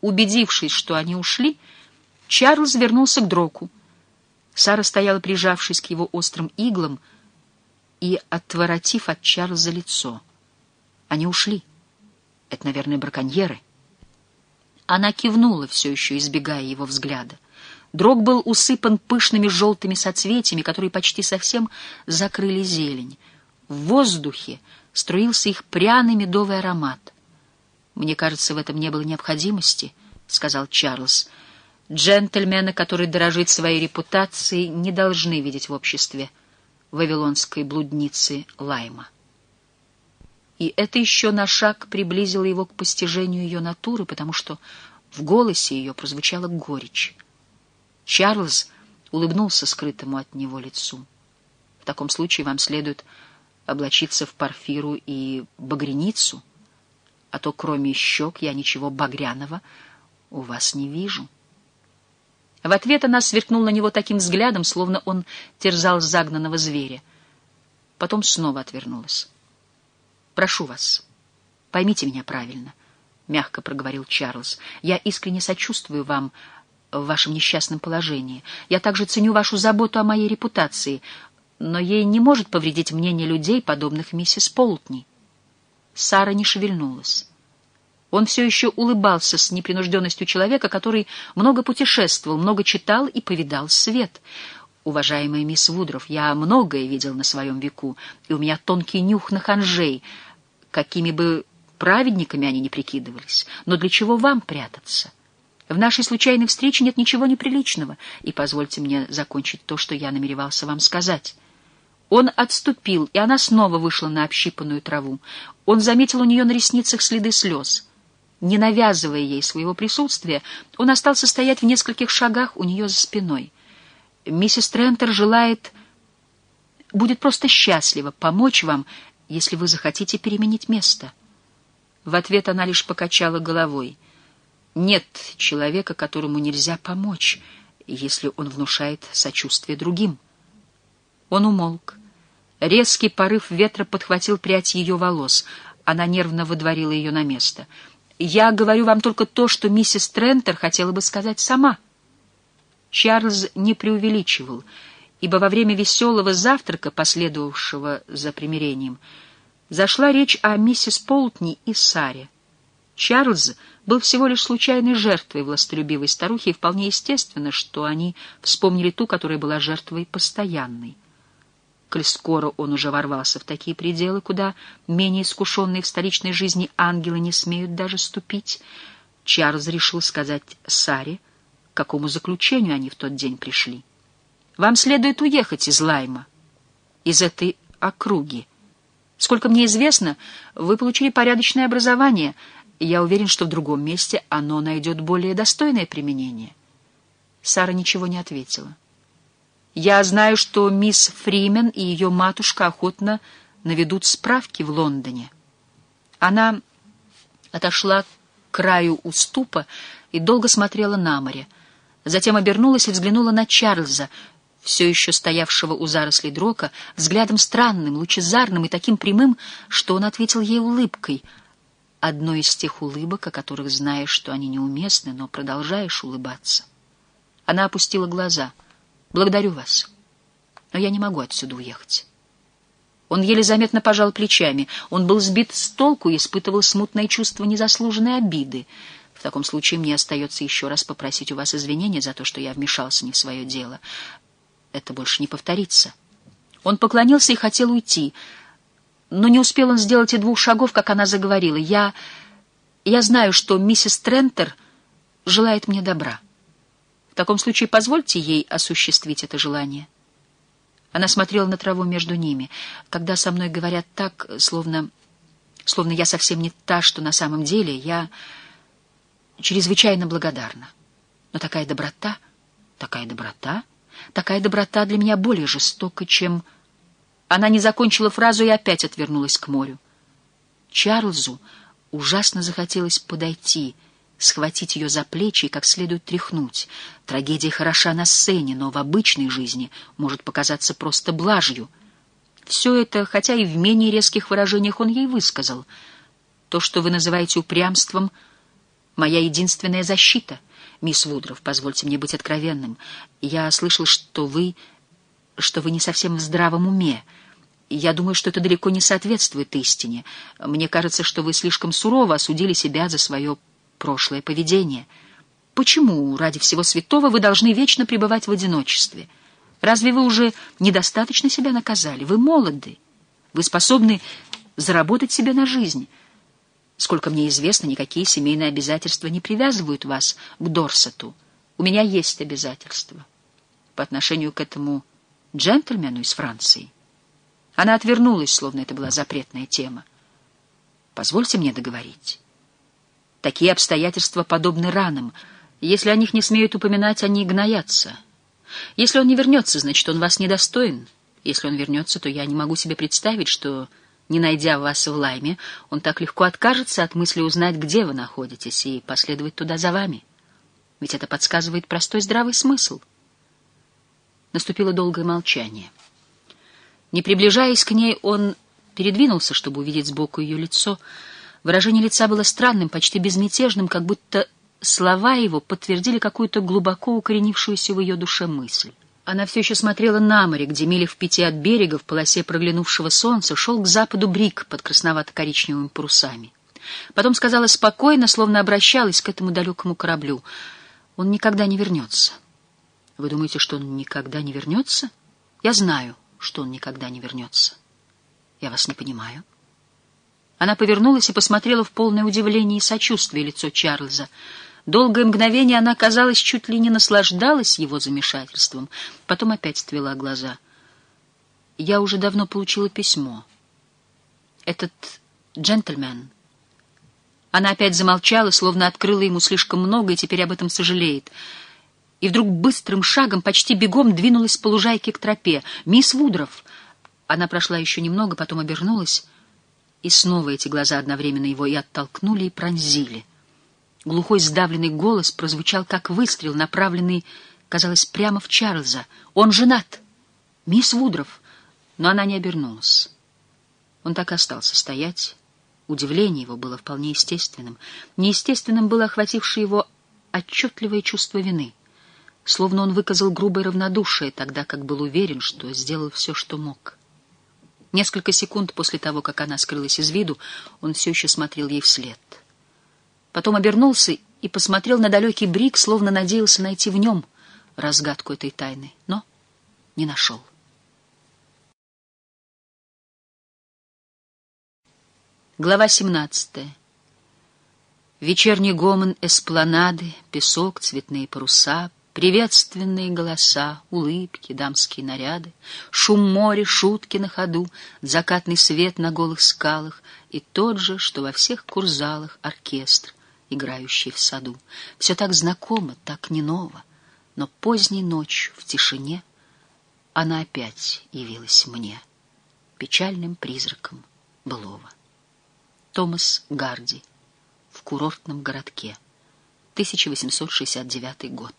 Убедившись, что они ушли, Чарльз вернулся к Дроку. Сара стояла, прижавшись к его острым иглам и отворотив от Чарльза лицо. Они ушли. Это, наверное, браконьеры. Она кивнула, все еще избегая его взгляда. Дрог был усыпан пышными желтыми соцветиями, которые почти совсем закрыли зелень. В воздухе струился их пряный медовый аромат. «Мне кажется, в этом не было необходимости», — сказал Чарльз. «Джентльмены, которые дорожит своей репутацией, не должны видеть в обществе вавилонской блудницы Лайма». И это еще на шаг приблизило его к постижению ее натуры, потому что в голосе ее прозвучала горечь. Чарльз улыбнулся скрытому от него лицу. В таком случае вам следует облачиться в парфиру и багряницу, а то кроме щек я ничего багряного у вас не вижу. В ответ она сверкнула на него таким взглядом, словно он терзал загнанного зверя. Потом снова отвернулась. «Прошу вас, поймите меня правильно», — мягко проговорил Чарльз. «Я искренне сочувствую вам, — в вашем несчастном положении. Я также ценю вашу заботу о моей репутации, но ей не может повредить мнение людей, подобных миссис Полтни. Сара не шевельнулась. Он все еще улыбался с непринужденностью человека, который много путешествовал, много читал и повидал свет. Уважаемая мисс Вудров, я многое видел на своем веку, и у меня тонкий нюх на ханжей, какими бы праведниками они ни прикидывались. Но для чего вам прятаться? В нашей случайной встрече нет ничего неприличного, и позвольте мне закончить то, что я намеревался вам сказать. Он отступил, и она снова вышла на общипанную траву. Он заметил у нее на ресницах следы слез. Не навязывая ей своего присутствия, он остался стоять в нескольких шагах у нее за спиной. «Миссис Трентер желает... будет просто счастлива помочь вам, если вы захотите переменить место». В ответ она лишь покачала головой — нет человека, которому нельзя помочь, если он внушает сочувствие другим. Он умолк. Резкий порыв ветра подхватил прядь ее волос. Она нервно выдворила ее на место. «Я говорю вам только то, что миссис Трентер хотела бы сказать сама». Чарльз не преувеличивал, ибо во время веселого завтрака, последовавшего за примирением, зашла речь о миссис Полтни и Саре. Чарльз был всего лишь случайной жертвой властолюбивой старухи, и вполне естественно, что они вспомнили ту, которая была жертвой постоянной. Коль скоро он уже ворвался в такие пределы, куда менее искушенные в столичной жизни ангелы не смеют даже ступить, Чарльз решил сказать Саре, к какому заключению они в тот день пришли. «Вам следует уехать из Лайма, из этой округи. Сколько мне известно, вы получили порядочное образование — я уверен, что в другом месте оно найдет более достойное применение. Сара ничего не ответила. Я знаю, что мисс Фримен и ее матушка охотно наведут справки в Лондоне. Она отошла к краю уступа и долго смотрела на море. Затем обернулась и взглянула на Чарльза, все еще стоявшего у зарослей дрока, взглядом странным, лучезарным и таким прямым, что он ответил ей улыбкой — одной из тех улыбок, о которых знаешь, что они неуместны, но продолжаешь улыбаться. Она опустила глаза. «Благодарю вас, но я не могу отсюда уехать». Он еле заметно пожал плечами. Он был сбит с толку и испытывал смутное чувство незаслуженной обиды. В таком случае мне остается еще раз попросить у вас извинения за то, что я вмешался не в свое дело. Это больше не повторится. Он поклонился и хотел уйти — но не успел он сделать и двух шагов, как она заговорила. «Я... я знаю, что миссис Трентер желает мне добра. Таком случае позвольте ей осуществить это желание». Она смотрела на траву между ними. Когда со мной говорят так, словно... словно я совсем не та, что на самом деле, я чрезвычайно благодарна. Но такая доброта, такая доброта, такая доброта для меня более жестока, чем... Она не закончила фразу и опять отвернулась к морю. Чарльзу ужасно захотелось подойти, схватить ее за плечи и как следует тряхнуть. Трагедия хороша на сцене, но в обычной жизни может показаться просто блажью. Все это, хотя и в менее резких выражениях он ей высказал. То, что вы называете упрямством, моя единственная защита. Мисс Вудров, позвольте мне быть откровенным. Я слышал, что вы... что вы не совсем в здравом уме. Я думаю, что это далеко не соответствует истине. Мне кажется, что вы слишком сурово осудили себя за свое прошлое поведение. Почему, ради всего святого, вы должны вечно пребывать в одиночестве? Разве вы уже недостаточно себя наказали? Вы молоды. Вы способны заработать себе на жизнь. Сколько мне известно, никакие семейные обязательства не привязывают вас к Дорсету. У меня есть обязательства по отношению к этому джентльмену из Франции. Она отвернулась, словно это была запретная тема. Позвольте мне договорить. Такие обстоятельства подобны ранам. Если о них не смеют упоминать, они гноятся. Если он не вернется, значит, он вас недостоин. Если он вернется, то я не могу себе представить, что, не найдя вас в Лайме, он так легко откажется от мысли узнать, где вы находитесь, и последовать туда за вами. Ведь это подсказывает простой здравый смысл. Наступило долгое молчание. Не приближаясь к ней, он передвинулся, чтобы увидеть сбоку ее лицо. Выражение лица было странным, почти безмятежным, как будто слова его подтвердили какую-то глубоко укоренившуюся в ее душе мысль. Она все еще смотрела на море, где мили в пяти от берега, в полосе проглянувшего солнца, шел к западу брик под красновато-коричневыми парусами. Потом сказала спокойно, словно обращалась к этому далекому кораблю. «Он никогда не вернется». «Вы думаете, что он никогда не вернется?» «Я знаю» что он никогда не вернется. Я вас не понимаю. Она повернулась и посмотрела в полное удивление и сочувствие лицо Чарльза. Долгое мгновение она, казалось, чуть ли не наслаждалась его замешательством, потом опять отвела глаза. «Я уже давно получила письмо. Этот джентльмен...» Она опять замолчала, словно открыла ему слишком много и теперь об этом сожалеет — и вдруг быстрым шагом, почти бегом, двинулась по лужайке к тропе. «Мисс Вудров!» Она прошла еще немного, потом обернулась, и снова эти глаза одновременно его и оттолкнули, и пронзили. Глухой сдавленный голос прозвучал, как выстрел, направленный, казалось, прямо в Чарльза. «Он женат!» «Мисс Вудров!» Но она не обернулась. Он так и остался стоять. Удивление его было вполне естественным. Неестественным было охватившее его отчетливое чувство вины словно он выказал грубое равнодушие, тогда как был уверен, что сделал все, что мог. Несколько секунд после того, как она скрылась из виду, он все еще смотрел ей вслед. Потом обернулся и посмотрел на далекий брик, словно надеялся найти в нем разгадку этой тайны, но не нашел. Глава 17. Вечерний гомон эспланады, песок, цветные паруса, Приветственные голоса, улыбки, дамские наряды, Шум моря, шутки на ходу, Закатный свет на голых скалах И тот же, что во всех курзалах Оркестр, играющий в саду. Все так знакомо, так не ново, Но поздней ночью в тишине Она опять явилась мне Печальным призраком былого. Томас Гарди в курортном городке, 1869 год.